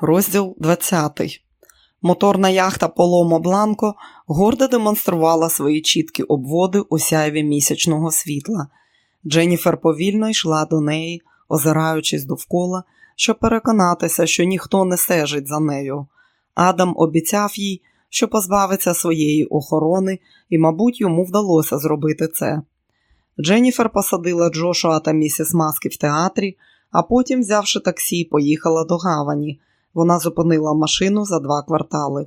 Розділ 20. Моторна яхта Поломо Бланко гордо демонструвала свої чіткі обводи у сяйві місячного світла. Дженніфер повільно йшла до неї, озираючись довкола, щоб переконатися, що ніхто не стежить за нею. Адам обіцяв їй, що позбавиться своєї охорони, і, мабуть, йому вдалося зробити це. Дженніфер посадила Джошуа та місіс Маски в театрі, а потім, взявши таксі, поїхала до гавані. Вона зупинила машину за два квартали.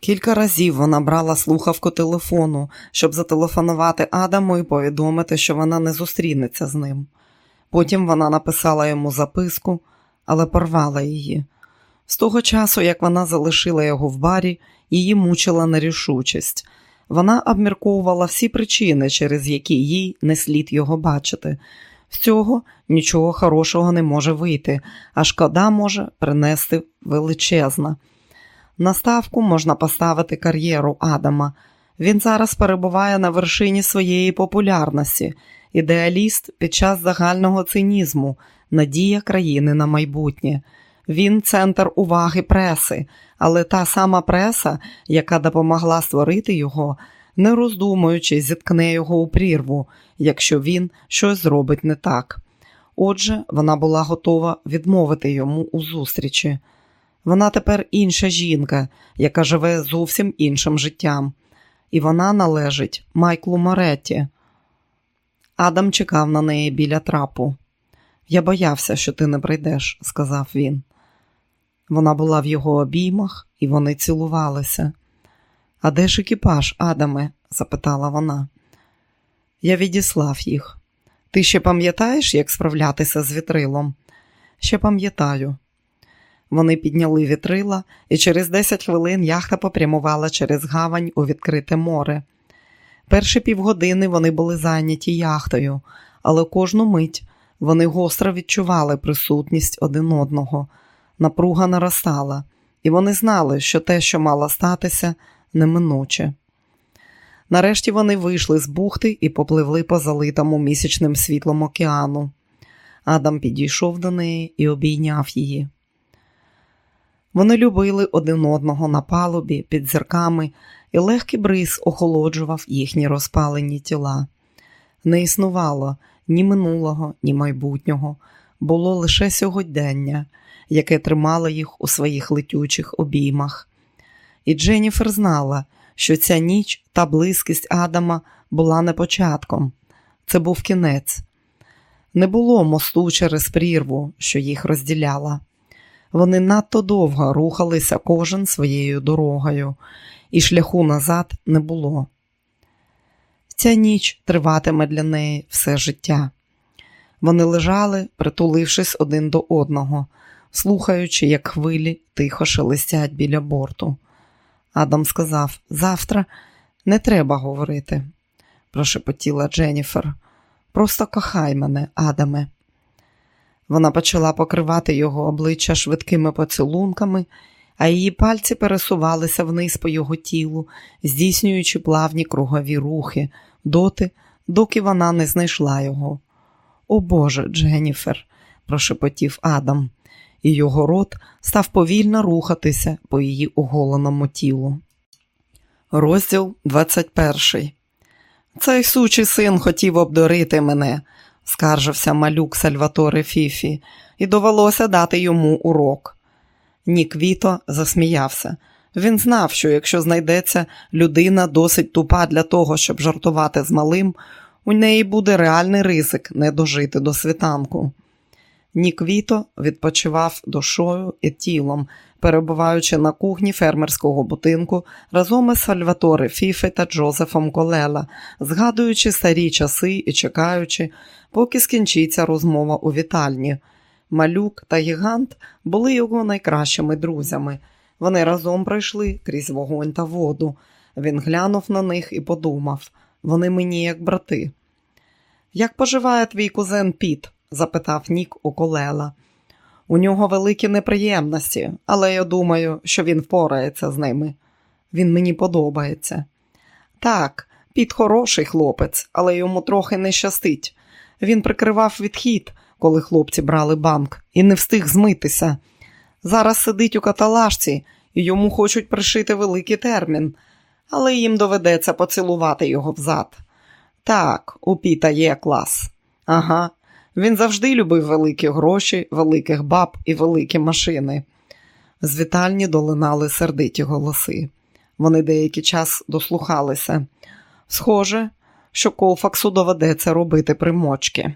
Кілька разів вона брала слухавку телефону, щоб зателефонувати Адаму і повідомити, що вона не зустрінеться з ним. Потім вона написала йому записку, але порвала її. З того часу, як вона залишила його в барі, її мучила нерішучість. Вона обмірковувала всі причини, через які їй не слід його бачити. З цього нічого хорошого не може вийти, а шкода може принести величезна. На ставку можна поставити кар'єру Адама. Він зараз перебуває на вершині своєї популярності, ідеаліст під час загального цинізму, надія країни на майбутнє. Він центр уваги преси, але та сама преса, яка допомогла створити його, не роздумуючи, зіткне його у прірву, якщо він щось зробить не так. Отже, вона була готова відмовити йому у зустрічі. Вона тепер інша жінка, яка живе зовсім іншим життям, і вона належить Майклу Моретті. Адам чекав на неї біля трапу. Я боявся, що ти не прийдеш, сказав він. Вона була в його обіймах, і вони цілувалися. А де ж екіпаж, Адаме? запитала вона. Я відіслав їх. Ти ще пам'ятаєш, як справлятися з вітрилом? Ще пам'ятаю. Вони підняли вітрила, і через 10 хвилин яхта попрямувала через гавань у відкрите море. Перші півгодини вони були зайняті яхтою, але кожну мить вони гостро відчували присутність один одного. Напруга наростала, і вони знали, що те, що мало статися, неминуче. Нарешті вони вийшли з бухти і попливли по залитому місячним світлом океану. Адам підійшов до неї і обійняв її. Вони любили один одного на палубі під зірками, і легкий бриз охолоджував їхні розпалені тіла. Не існувало ні минулого, ні майбутнього, було лише сьогодення, яке тримало їх у своїх летючих обіймах. І Дженніфер знала, що ця ніч та близькість Адама була не початком, це був кінець. Не було мосту через прірву, що їх розділяла. Вони надто довго рухалися кожен своєю дорогою, і шляху назад не було. Ця ніч триватиме для неї все життя. Вони лежали, притулившись один до одного, слухаючи, як хвилі тихо шелестять біля борту. Адам сказав: Завтра не треба говорити, прошепотіла Дженніфер. Просто кохай мене, Адаме. Вона почала покривати його обличчя швидкими поцілунками, а її пальці пересувалися вниз по його тілу, здійснюючи плавні кругові рухи, доти, доки вона не знайшла його. О Боже, Дженніфер, прошепотів Адам і його рот став повільно рухатися по її оголеному тілу. Розділ 21 Цей сучий син хотів обдурити мене, скаржився малюк Сальваторе Фіфі, і довелося дати йому урок. Нік Віто засміявся. Він знав, що якщо знайдеться людина досить тупа для того, щоб жартувати з малим, у неї буде реальний ризик не дожити до світанку. Нік Віто відпочивав душою і тілом, перебуваючи на кухні фермерського будинку разом із Сальваторе Фіфе та Джозефом Колела, згадуючи старі часи і чекаючи, поки скінчиться розмова у вітальні. Малюк та гігант були його найкращими друзями. Вони разом пройшли крізь вогонь та воду. Він глянув на них і подумав вони мені як брати. Як поживає твій кузен Піт? Запитав Нік у колела. У нього великі неприємності, але я думаю, що він впорається з ними. Він мені подобається. Так, Піт хороший хлопець, але йому трохи не щастить. Він прикривав відхід, коли хлопці брали банк, і не встиг змитися. Зараз сидить у каталажці і йому хочуть пришити великий термін, але їм доведеться поцілувати його взад. Так, у Піта є клас. Ага, він завжди любив великі гроші, великих баб і великі машини. З вітальні долинали сердиті голоси. Вони деякий час дослухалися. Схоже, що Колфаксу доведеться робити примочки.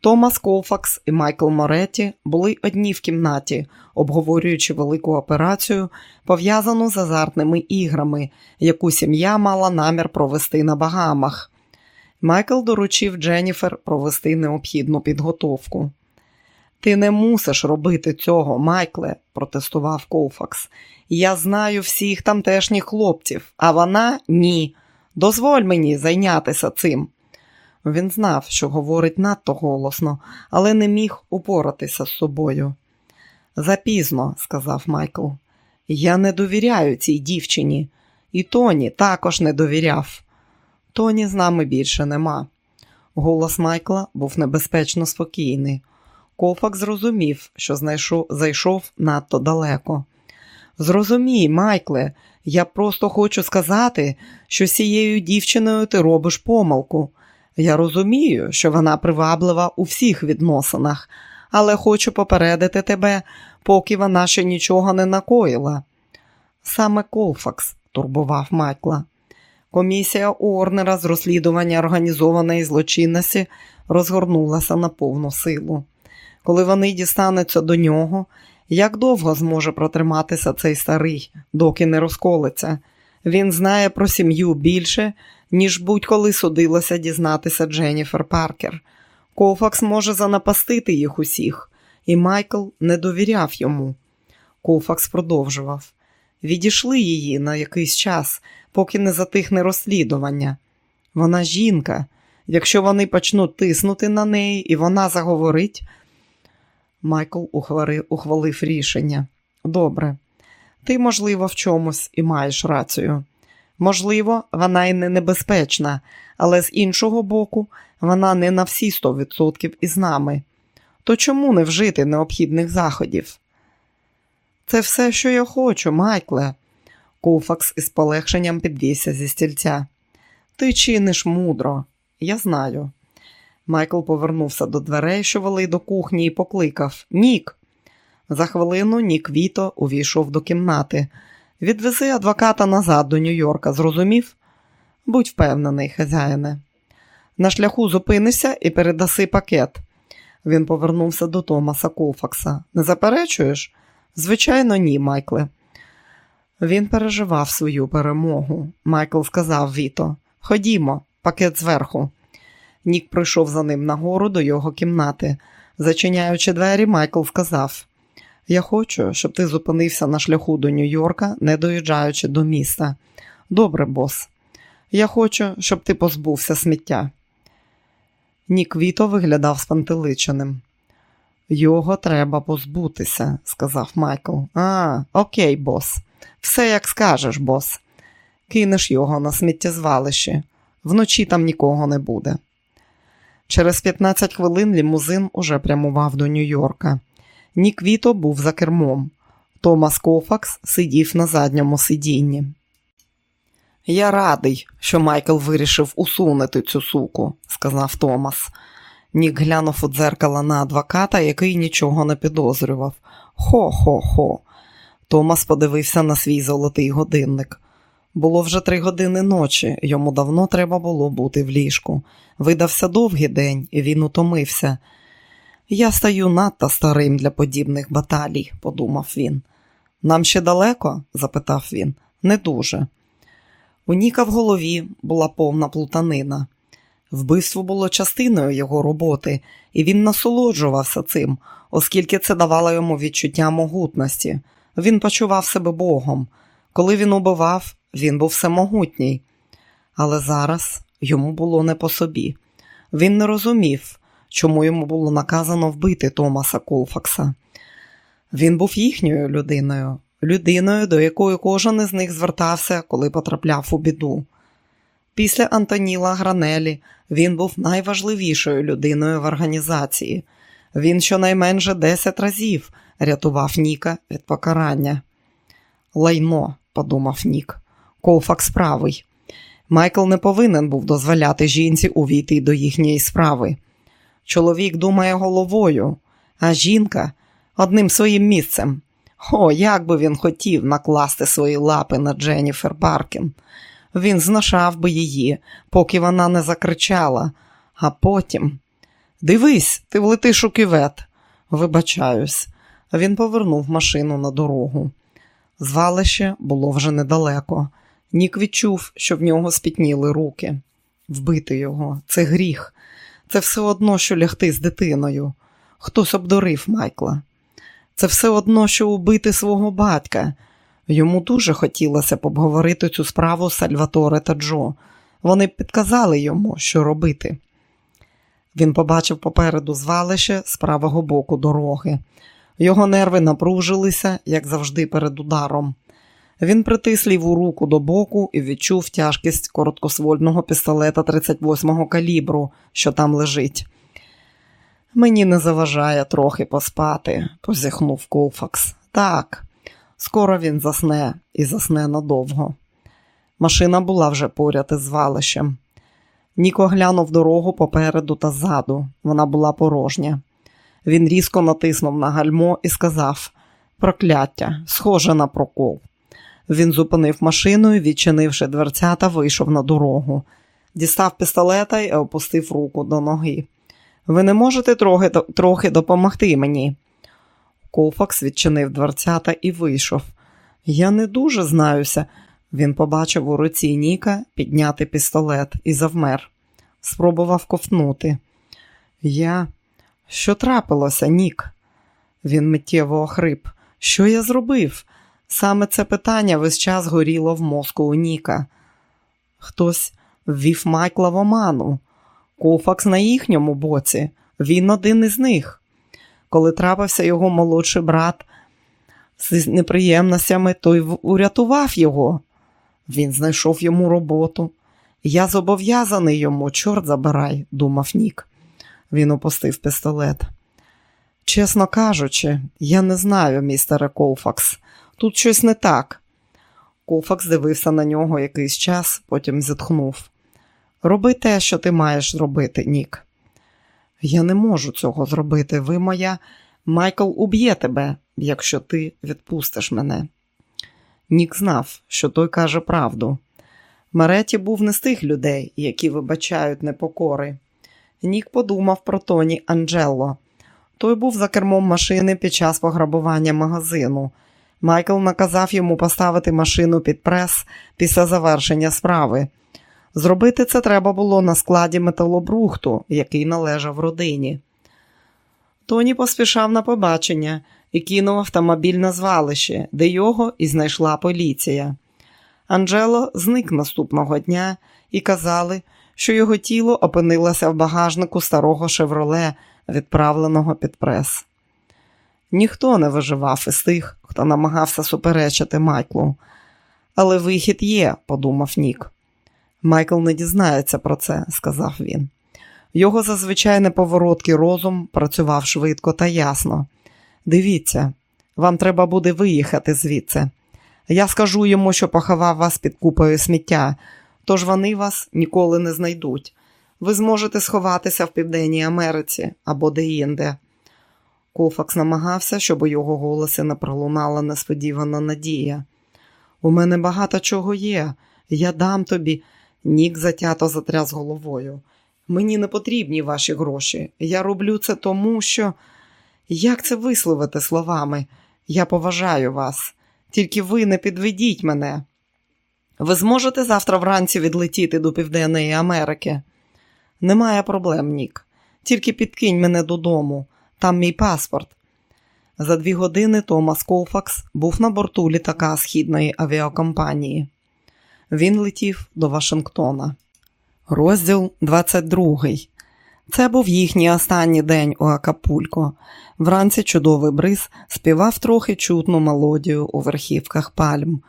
Томас Колфакс і Майкл Моретті були одні в кімнаті, обговорюючи велику операцію, пов'язану з азартними іграми, яку сім'я мала намір провести на Багамах. Майкл доручив Дженніфер провести необхідну підготовку. Ти не мусиш робити цього, Майкле, протестував Колфакс. Я знаю всіх тамтешніх хлопців, а вона ні. Дозволь мені зайнятися цим. Він знав, що говорить надто голосно, але не міг упоратися з собою. Запізно, сказав Майкл. Я не довіряю цій дівчині, і Тоні також не довіряв. Тоні з нами більше нема. Голос Майкла був небезпечно спокійний. Кофак зрозумів, що знайшов, зайшов надто далеко. Зрозумій, Майкле, я просто хочу сказати, що з цією дівчиною ти робиш помилку. Я розумію, що вона приваблива у всіх відносинах, але хочу попередити тебе, поки вона ще нічого не накоїла. Саме Колфакс турбував Майкла. Комісія Орнера з розслідування організованої злочинності розгорнулася на повну силу. Коли вони дістануться до нього, як довго зможе протриматися цей старий, доки не розколиться? Він знає про сім'ю більше, ніж будь-коли судилося дізнатися Дженніфер Паркер. Кофакс може занапастити їх усіх, і Майкл не довіряв йому. Кофакс продовжував. Відійшли її на якийсь час, поки не затихне розслідування. Вона жінка. Якщо вони почнуть тиснути на неї і вона заговорить. Майкл ухвалив, рішення. Добре, ти, можливо, в чомусь і маєш рацію. Можливо, вона й не небезпечна, але з іншого боку, вона не на всі 100% із нами. То чому не вжити необхідних заходів? Це все, що я хочу, Майкле. Колфакс із полегшенням підвівся зі стільця. Ти чиниш мудро, я знаю. Майкл повернувся до дверей, що вели до кухні, і покликав Нік. За хвилину Нік Віто увійшов до кімнати. Відвези адвоката назад до Нью-Йорка, зрозумів? Будь впевнений, хазяїне. На шляху зупинися і передаси пакет. Він повернувся до Томаса Колфакса. Не заперечуєш? Звичайно, ні, Майкле. Він переживав свою перемогу. Майкл сказав Віто: Ходімо, пакет зверху. Нік прийшов за ним нагору до його кімнати. Зачиняючи двері, Майкл сказав: Я хочу, щоб ти зупинився на шляху до Нью-Йорка, не доїжджаючи до міста. Добре, бос. Я хочу, щоб ти позбувся сміття. Нік Віто виглядав спантеличеним. Його треба позбутися, сказав Майкл. А, окей, бос. Все як скажеш, бос. Кинеш його на сміттєзвалище. Вночі там нікого не буде. Через 15 хвилин лімузин уже прямував до Нью-Йорка. Нік Віто був за кермом. Томас Кофакс сидів на задньому сидінні. Я радий, що Майкл вирішив усунути цю суку, сказав Томас. Нік глянув у дзеркало на адвоката, який нічого не підозрював. Хо-хо-хо. Томас подивився на свій золотий годинник. Було вже три години ночі, йому давно треба було бути в ліжку. Видався довгий день, і він утомився. Я стаю надто старим для подібних баталій, подумав він. Нам ще далеко? запитав він. Не дуже. У Ніка в голові була повна плутанина. Вбивство було частиною його роботи, і він насолоджувався цим, оскільки це давало йому відчуття могутності. Він почував себе Богом. Коли він убивав, він був всемогутній. Але зараз йому було не по собі. Він не розумів, чому йому було наказано вбити Томаса Колфакса. Він був їхньою людиною, людиною, до якої кожен із них звертався, коли потрапляв у біду. Після Антоніла Гранелі він був найважливішою людиною в організації. Він щонайменше 10 разів рятував Ніка від покарання. Лайно, подумав Нік, Колфакс правий. Майкл не повинен був дозволяти жінці увійти до їхньої справи. Чоловік думає головою, а жінка одним своїм місцем. О, як би він хотів накласти свої лапи на Дженніфер Баркін. Він зношав би її, поки вона не закричала, а потім. Дивись, ти влетиш у кювет. Вибачаюсь. Він повернув машину на дорогу. Звалище було вже недалеко. Нік відчув, що в нього спітніли руки. Вбити його це гріх. Це все одно, що лягти з дитиною. Хтось обдурив Майкла. Це все одно, що убити свого батька. Йому дуже хотілося б обговорити цю справу Сальваторе та Джо. Вони підказали йому, що робити. Він побачив попереду звалище з правого боку дороги. Його нерви напружилися, як завжди, перед ударом. Він притис ліву руку до боку і відчув тяжкість короткосвольного пістолета 38-го калібру, що там лежить. Мені не заважає трохи поспати, позіхнув Колфакс. Так, скоро він засне і засне надовго. Машина була вже поряд із звалищем. Ніко глянув дорогу попереду та ззаду. Вона була порожня. Він різко натиснув на гальмо і сказав Прокляття, схоже на прокол. Він зупинив машину і, відчинивши дверцята, вийшов на дорогу. Дістав пістолета і опустив руку до ноги. Ви не можете трохи трохи допомогти мені. Колфакс відчинив дверцята і вийшов. Я не дуже знаюся. Він побачив у руці Ніка підняти пістолет і завмер. Спробував ковтнути. Я. Що трапилося, Нік? Він миттєво охрип. Що я зробив? Саме це питання весь час горіло в мозку у Ніка. Хтось ввів Майкла в оману. Кофакс на їхньому боці, він один із них. Коли трапився його молодший брат з неприємностями, той урятував його. Він знайшов йому роботу. Я зобов'язаний йому, чорт забирай, думав Нік. Він опустив пістолет. Чесно кажучи, я не знаю, містере Колфакс. Тут щось не так. Колфакс дивився на нього якийсь час, потім зітхнув. Роби те, що ти маєш зробити, Нік. Я не можу цього зробити. Ви моя. Майкл уб'є тебе, якщо ти відпустиш мене. Нік знав, що той каже правду. Мареті був не з тих людей, які вибачають непокори. Нік подумав про Тоні Анджелло. Той був за кермом машини під час пограбування магазину. Майкл наказав йому поставити машину під прес після завершення справи. Зробити це треба було на складі металобрухту, який належав родині. Тоні поспішав на побачення і кинув автомобіль на звалище, де його і знайшла поліція. Анджело зник наступного дня і казали, що його тіло опинилося в багажнику старого шевроле, відправленого під прес. Ніхто не виживав із тих, хто намагався суперечити Майклу. Але вихід є, подумав Нік. Майкл не дізнається про це, сказав він. Його зазвичай неповороткий розум працював швидко та ясно. Дивіться, вам треба буде виїхати звідси. Я скажу йому, що поховав вас під купою сміття, тож вони вас ніколи не знайдуть. Ви зможете сховатися в Південній Америці або де-інде. Колфакс намагався, щоб у його голосі не пролунала несподівана надія. У мене багато чого є, я дам тобі. Нік затято затряс головою. Мені не потрібні ваші гроші. Я роблю це тому, що. Як це висловити словами? Я поважаю вас, тільки ви не підведіть мене. Ви зможете завтра вранці відлетіти до Південної Америки? Немає проблем, Нік. Тільки підкинь мене додому, там мій паспорт. За дві години Томас Колфакс був на борту літака східної авіакомпанії. Він летів до Вашингтона. Розділ 22. Це був їхній останній день у Акапулько. Вранці чудовий бриз співав трохи чутну мелодію у верхівках пальм.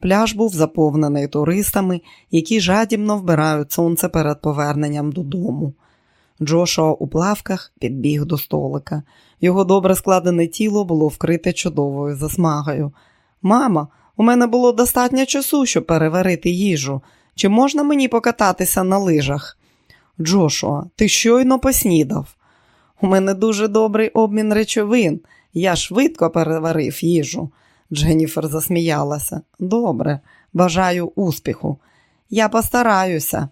Пляж був заповнений туристами, які жадібно вбирають сонце перед поверненням додому. Джошуа у плавках підбіг до столика. Його добре складене тіло було вкрите чудовою засмагою. Мама, у мене було достатньо часу, щоб переварити їжу. Чи можна мені покататися на лижах? Джошуа, ти щойно поснідав. У мене дуже добрий обмін речовин. Я швидко переварив їжу. Дженніфер засміялася. Добре, бажаю успіху. Я постараюся.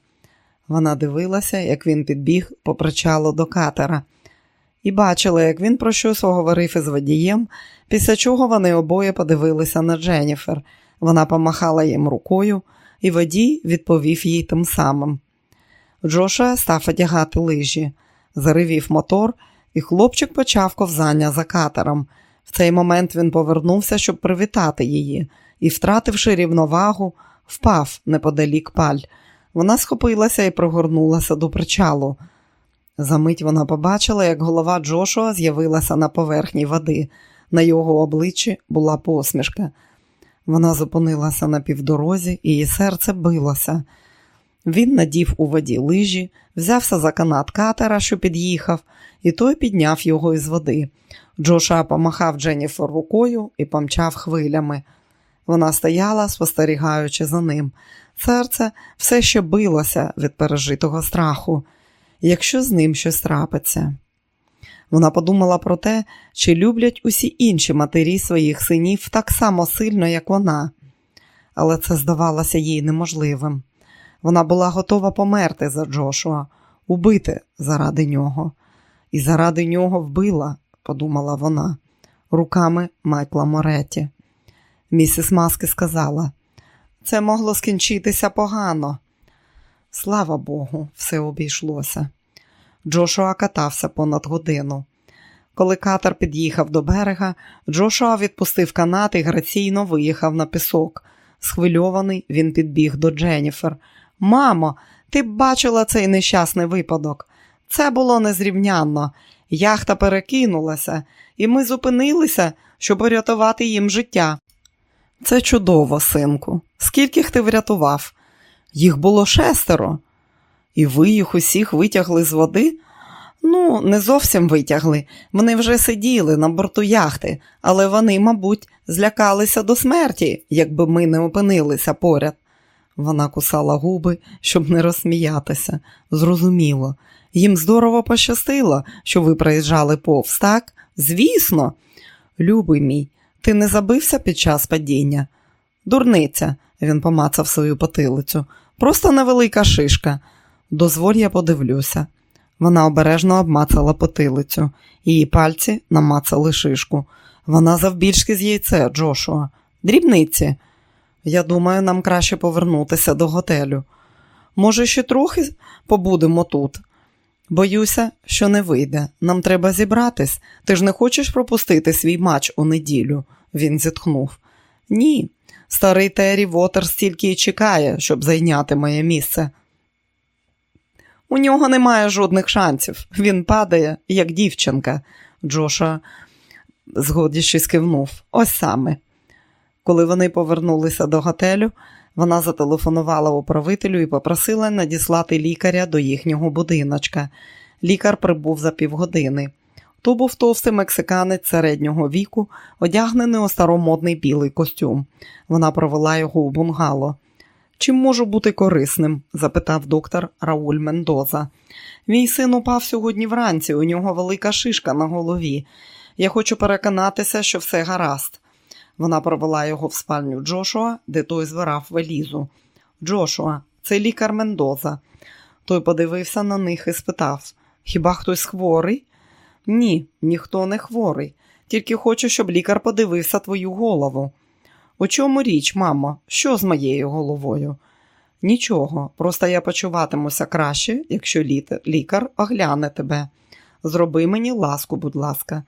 Вона дивилася, як він підбіг по причалу до катера, і бачила, як він про щось говорив із водієм, після чого вони обоє подивилися на Дженніфер. Вона помахала їм рукою, і водій відповів їй тим самим. Джоша став одягати лижі, заривів мотор, і хлопчик почав ковзання за катером. В цей момент він повернувся, щоб привітати її, і, втративши рівновагу, впав неподалік паль. Вона схопилася і прогорнулася до причалу. Замить вона побачила, як голова Джошуа з'явилася на поверхні води. На його обличчі була посмішка. Вона зупинилася на півдорозі, і її серце билося. Він надів у воді лижі, взявся за канат катера, що під'їхав, і той підняв його із води. Джоша помахав Дженніфер рукою і помчав хвилями. Вона стояла, спостерігаючи за ним. Серце все ще билося від пережитого страху, якщо з ним щось трапиться. Вона подумала про те, чи люблять усі інші матері своїх синів так само сильно, як вона, але це здавалося їй неможливим. Вона була готова померти за Джошуа, убити заради нього. І заради нього вбила, подумала вона, руками Майкла Моретті. Місіс Маски сказала, це могло скінчитися погано. Слава Богу, все обійшлося. Джошуа катався понад годину. Коли катер під'їхав до берега, Джошуа відпустив канат і граційно виїхав на пісок. Схвильований, він підбіг до Дженніфер. Мамо, ти б бачила цей нещасний випадок. Це було незрівнянно. Яхта перекинулася, і ми зупинилися, щоб урятувати їм життя. Це чудово, синку. Скільки ти врятував? Їх було шестеро. І ви їх усіх витягли з води? Ну, не зовсім витягли. Вони вже сиділи на борту яхти, але вони, мабуть, злякалися до смерті, якби ми не опинилися поряд. Вона кусала губи, щоб не розсміятися. Зрозуміло. Їм здорово пощастило, що ви приїжджали повз, так? Звісно, любий мій, ти не забився під час падіння? Дурниця, він помацав свою потилицю. Просто невелика шишка. Дозволь, я подивлюся. Вона обережно обмацала потилицю, її пальці намацали шишку. Вона завбільшки з яйце, Джошуа. Дрібниці. Я думаю, нам краще повернутися до готелю. Може, ще трохи побудемо тут. Боюся, що не вийде. Нам треба зібратись. Ти ж не хочеш пропустити свій матч у неділю, він зітхнув. Ні, старий Террі Вотер стільки й чекає, щоб зайняти моє місце. У нього немає жодних шансів. Він падає, як дівчинка. Джоша, згодячись, кивнув. Ось саме. Коли вони повернулися до готелю, вона зателефонувала управителю і попросила надіслати лікаря до їхнього будиночка. Лікар прибув за півгодини. То був товстий мексиканець середнього віку, одягнений у старомодний білий костюм. Вона провела його у бунгало. Чим можу бути корисним? запитав доктор Рауль Мендоза. Мій син упав сьогодні вранці, у нього велика шишка на голові. Я хочу переконатися, що все гаразд. Вона провела його в спальню Джошуа, де той збирав валізу. Джошуа, це лікар Мендоза. Той подивився на них і спитав: Хіба хтось хворий? Ні, ніхто не хворий. Тільки хочу, щоб лікар подивився твою голову. У чому річ, мамо? Що з моєю головою? Нічого, просто я почуватимуся краще, якщо лікар огляне тебе. Зроби мені ласку, будь ласка.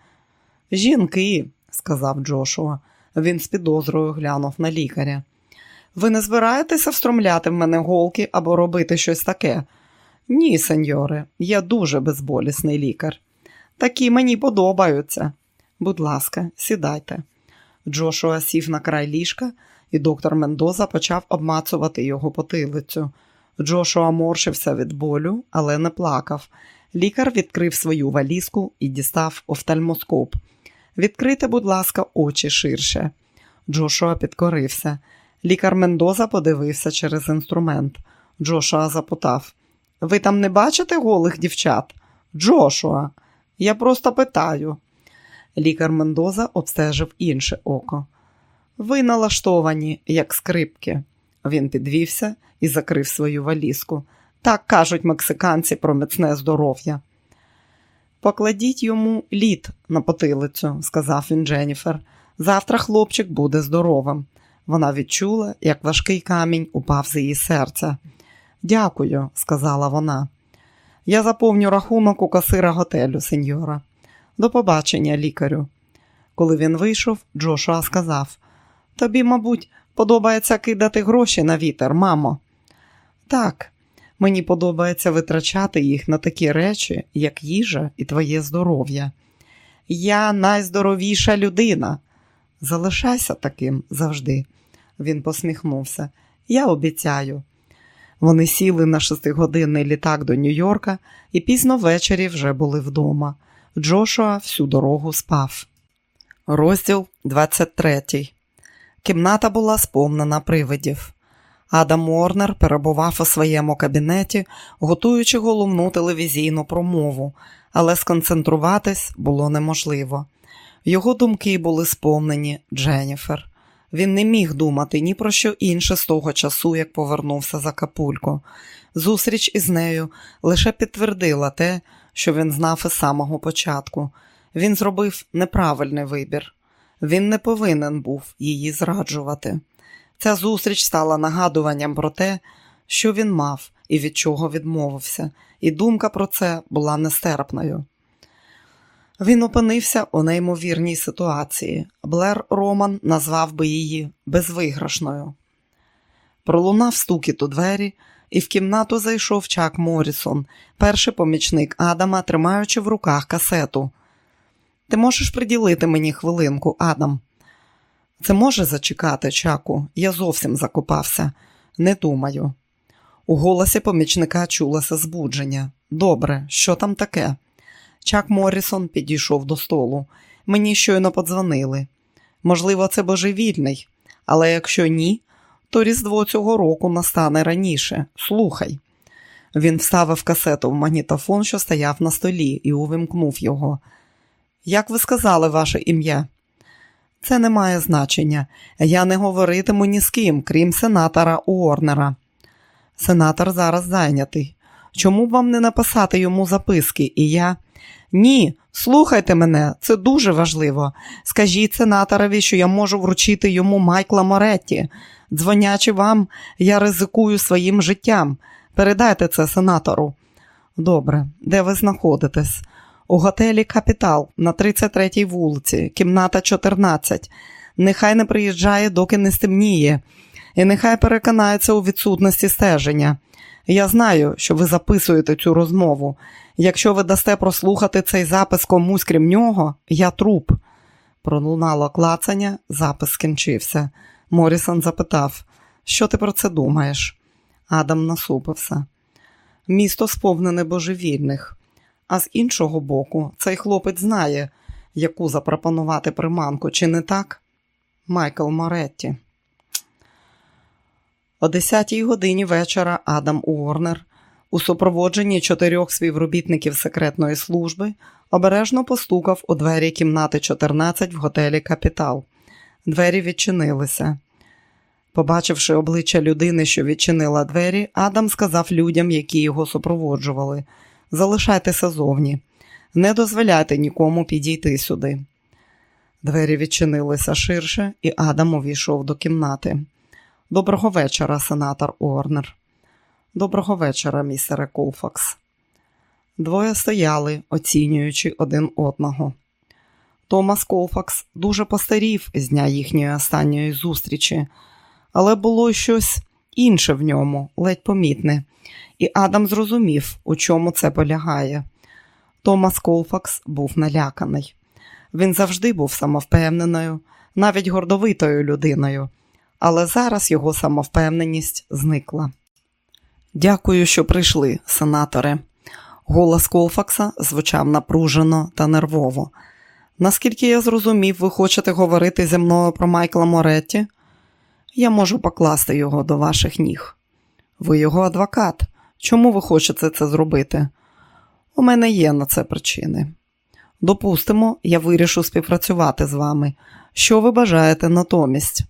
Жінки, сказав Джошуа. Він з підозрою глянув на лікаря. Ви не збираєтеся встромляти в мене голки або робити щось таке? Ні, сеньоре, я дуже безболісний лікар. Такі мені подобаються. Будь ласка, сідайте. Джошуа сів на край ліжка, і доктор Мендоза почав обмацувати його потилицю. Джошуа моршився від болю, але не плакав. Лікар відкрив свою валізку і дістав офтальмоскоп. Відкрийте, будь ласка, очі ширше. Джошуа підкорився. Лікар Мендоза подивився через інструмент. Джошуа запитав: Ви там не бачите голих дівчат? Джошуа, я просто питаю. Лікар Мендоза обстежив інше око. Ви налаштовані, як скрипки. Він підвівся і закрив свою валізку. Так кажуть мексиканці про міцне здоров'я. Покладіть йому лід на потилицю, сказав він Дженніфер. Завтра хлопчик буде здоровим. Вона відчула, як важкий камінь упав з її серця. Дякую, сказала вона. Я заповню рахунок у касира готелю, сеньора. До побачення, лікарю. Коли він вийшов, Джошуа сказав: Тобі, мабуть, подобається кидати гроші на вітер, мамо. Так, мені подобається витрачати їх на такі речі, як їжа і твоє здоров'я. Я найздоровіша людина. Залишайся таким завжди. Він посміхнувся. Я обіцяю. Вони сіли на шестигодинний літак до Нью-Йорка і пізно ввечері вже були вдома. Джошуа всю дорогу спав. Розділ 23 Кімната була сповнена привидів. Адам Уорнер перебував у своєму кабінеті, готуючи головну телевізійну промову, але сконцентруватись було неможливо. Його думки були сповнені Дженніфер. Він не міг думати ні про що інше з того часу, як повернувся за капулько. Зустріч із нею лише підтвердила те, що він знав із самого початку. Він зробив неправильний вибір. Він не повинен був її зраджувати. Ця зустріч стала нагадуванням про те, що він мав і від чого відмовився, і думка про це була нестерпною. Він опинився у неймовірній ситуації. Блер Роман назвав би її безвиграшною. Пролунав стукіт у двері, і в кімнату зайшов Чак Морісон, перший помічник Адама, тримаючи в руках касету. Ти можеш приділити мені хвилинку, Адам? Це може зачекати, Чаку, я зовсім закопався. Не думаю. У голосі помічника чулося збудження. Добре, що там таке? Чак Моррісон підійшов до столу. Мені щойно подзвонили. Можливо, це божевільний, але якщо ні, то Різдво цього року настане раніше. Слухай. Він вставив касету в магнітофон, що стояв на столі, і увімкнув його. Як ви сказали ваше ім'я? Це не має значення. Я не говоритиму ні з ким, крім сенатора Уорнера. Сенатор зараз зайнятий. Чому б вам не написати йому записки? І я. Ні, слухайте мене, це дуже важливо. Скажіть сенаторові, що я можу вручити йому Майкла Моретті. Дзвонячи вам, я ризикую своїм життям. Передайте це сенатору. Добре, де ви знаходитесь? У готелі Капітал на 33-й вулиці, кімната 14. Нехай не приїжджає, доки не стемніє, і нехай переконається у відсутності стеження. Я знаю, що ви записуєте цю розмову. Якщо ви дасте прослухати цей запис комусь крім нього, я труп. Пролунало клацання, запис скінчився. Морісон запитав, що ти про це думаєш? Адам насупився. Місто сповнене божевільних. А з іншого боку, цей хлопець знає, яку запропонувати приманку, чи не так? Майкл Моретті. О 10-й годині вечора Адам Уорнер у супроводженні чотирьох співробітників секретної служби обережно постукав у двері кімнати 14 в готелі Капітал. Двері відчинилися. Побачивши обличчя людини, що відчинила двері, Адам сказав людям, які його супроводжували залишайтеся зовні, не дозволяйте нікому підійти сюди. Двері відчинилися ширше, і Адам увійшов до кімнати. Доброго вечора, сенатор Орнер. Доброго вечора, містере Колфакс. Двоє стояли, оцінюючи один одного. Томас Колфакс дуже постарів з дня їхньої останньої зустрічі, але було щось інше в ньому, ледь помітне, і Адам зрозумів, у чому це полягає. Томас Колфакс був наляканий. Він завжди був самовпевненою, навіть гордовитою людиною, але зараз його самовпевненість зникла. Дякую, що прийшли, сенаторе. Голос Колфакса звучав напружено та нервово. Наскільки я зрозумів, ви хочете говорити зі мною про Майкла Моретті? Я можу покласти його до ваших ніг. Ви його адвокат. Чому ви хочете це зробити? У мене є на це причини. Допустимо, я вирішу співпрацювати з вами. Що ви бажаєте натомість?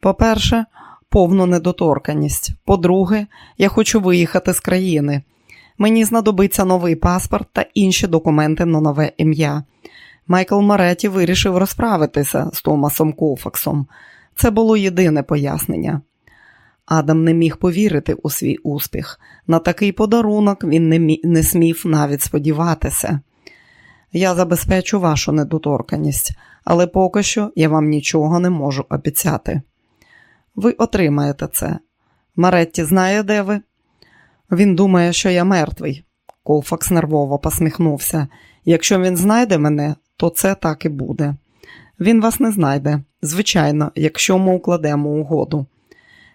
По-перше, повну недоторканість. По-друге, я хочу виїхати з країни. Мені знадобиться новий паспорт та інші документи на нове ім'я. Майкл Моретті вирішив розправитися з Томасом Колфаксом. Це було єдине пояснення. Адам не міг повірити у свій успіх. На такий подарунок він не, мі... не смів навіть сподіватися. Я забезпечу вашу недоторканість, але поки що я вам нічого не можу обіцяти. Ви отримаєте це. Маретті знає, де ви? Він думає, що я мертвий. Колфакс нервово посміхнувся. Якщо він знайде мене, то це так і буде. Він вас не знайде, звичайно, якщо ми укладемо угоду.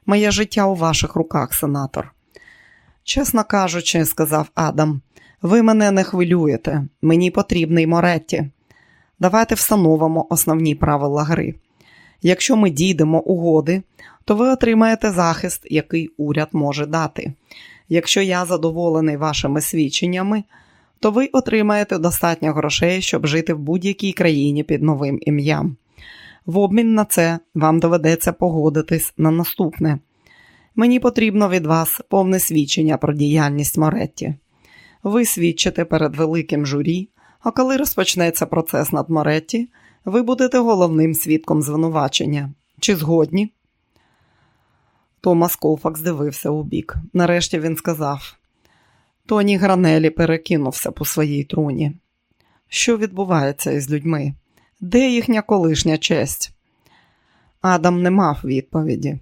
Моє життя у ваших руках, сенатор. Чесно кажучи, сказав Адам, ви мене не хвилюєте, мені потрібний Моретті. Давайте встановимо основні правила гри. Якщо ми дійдемо угоди, то ви отримаєте захист, який уряд може дати. Якщо я задоволений вашими свідченнями, то ви отримаєте достатньо грошей, щоб жити в будь-якій країні під новим ім'ям. В обмін на це вам доведеться погодитись на наступне. Мені потрібно від вас повне свідчення про діяльність Моретті. Ви свідчите перед великим журі, а коли розпочнеться процес над Моретті, ви будете головним свідком звинувачення. Чи згодні? Томас Колфакс дивився у бік. Нарешті він сказав: Тоні Гранелі перекинувся по своїй труні. Що відбувається із людьми? Де їхня колишня честь? Адам не мав відповіді.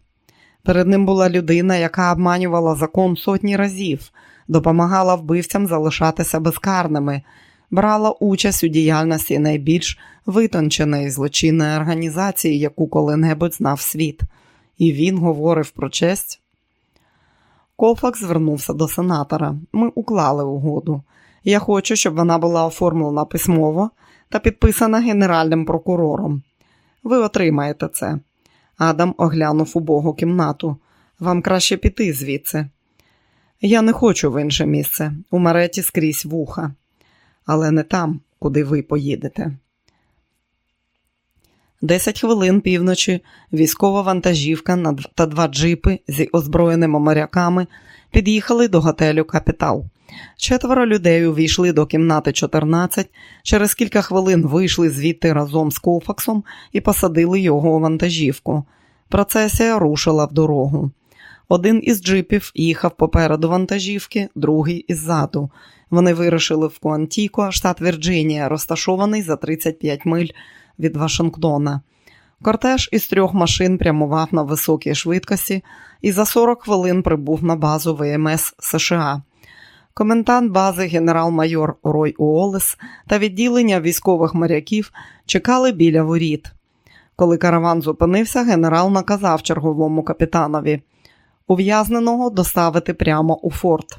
Перед ним була людина, яка обманювала закон сотні разів, допомагала вбивцям залишатися безкарними, брала участь у діяльності найбільш витонченої злочинної організації, яку коли-небудь знав світ. І він говорив про честь. Колфакс звернувся до сенатора. Ми уклали угоду. Я хочу, щоб вона була оформлена письмово та підписана генеральним прокурором. Ви отримаєте це. Адам оглянув убогу кімнату. Вам краще піти звідси. Я не хочу в інше місце. У Мареті скрізь вуха, але не там, куди ви поїдете. Десять хвилин півночі військова вантажівка та два джипи зі озброєними моряками під'їхали до готелю Капітал. Четверо людей увійшли до кімнати 14, через кілька хвилин вийшли звідти разом з Колфаксом і посадили його у вантажівку. Процесія рушила в дорогу. Один із джипів їхав попереду вантажівки, другий іззаду. Вони вирушили в Куантіко, штат Вірджинія, розташований за 35 миль від Вашингтона. Кортеж із трьох машин прямував на високій швидкості і за 40 хвилин прибув на базу ВМС США. Комендант бази генерал-майор Рой Уолес та відділення військових моряків чекали біля воріт. Коли караван зупинився, генерал наказав черговому капітанові ув'язненого доставити прямо у форт.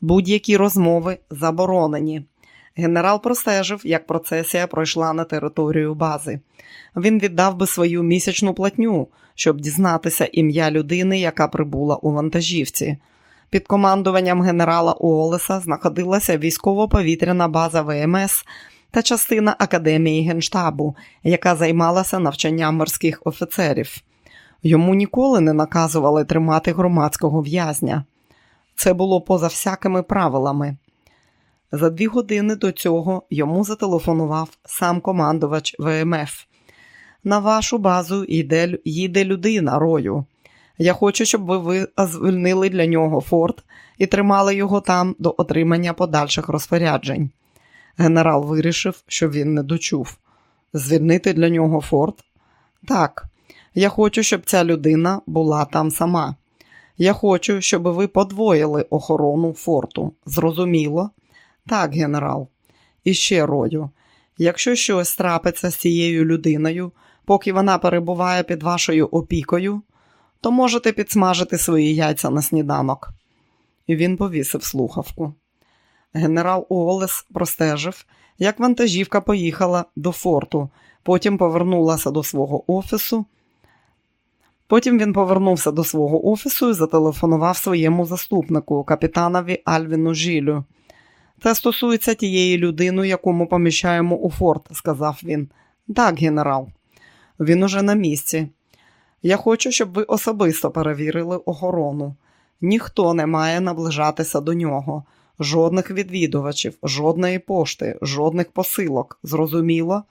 Будь-які розмови заборонені. Генерал простежив, як процесія пройшла на територію бази. Він віддав би свою місячну платню, щоб дізнатися ім'я людини, яка прибула у вантажівці. Під командуванням генерала Уолеса знаходилася військово-повітряна база ВМС та частина Академії Генштабу, яка займалася навчанням морських офіцерів. Йому ніколи не наказували тримати громадського в'язня. Це було поза всякими правилами. За дві години до цього йому зателефонував сам командувач ВМФ. На вашу базу йде, їде людина рою. Я хочу, щоб ви звільнили для нього форт і тримали його там до отримання подальших розпоряджень. Генерал вирішив, що він не дочув. Звільнити для нього форт? Так, я хочу, щоб ця людина була там сама. Я хочу, щоб ви подвоїли охорону форту. Зрозуміло? Так, генерал. І ще рою. Якщо щось трапиться з цією людиною, поки вона перебуває під вашою опікою, то можете підсмажити свої яйця на сніданок. І він повісив слухавку. Генерал Уоллес простежив, як вантажівка поїхала до форту, потім повернулася до свого офісу. Потім він повернувся до свого офісу і зателефонував своєму заступнику, капітанові Альвіну Жилю. Це стосується тієї людини, яку ми поміщаємо у форт, сказав він. Так, генерал. Він уже на місці. Я хочу, щоб ви особисто перевірили охорону. Ніхто не має наближатися до нього, жодних відвідувачів, жодної пошти, жодних посилок. Зрозуміло?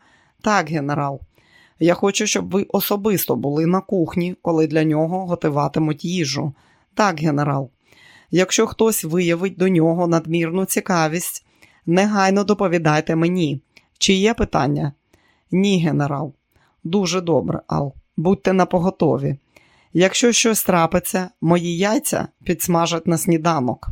Так, генерал. Я хочу, щоб ви особисто були на кухні, коли для нього готуватимуть їжу. Так, генерал. Якщо хтось виявить до нього надмірну цікавість, негайно доповідайте мені. Чи є питання? Ні, генерал. Дуже добре, Ал. Будьте напоготові. Якщо щось трапиться, мої яйця підсмажать на сніданок.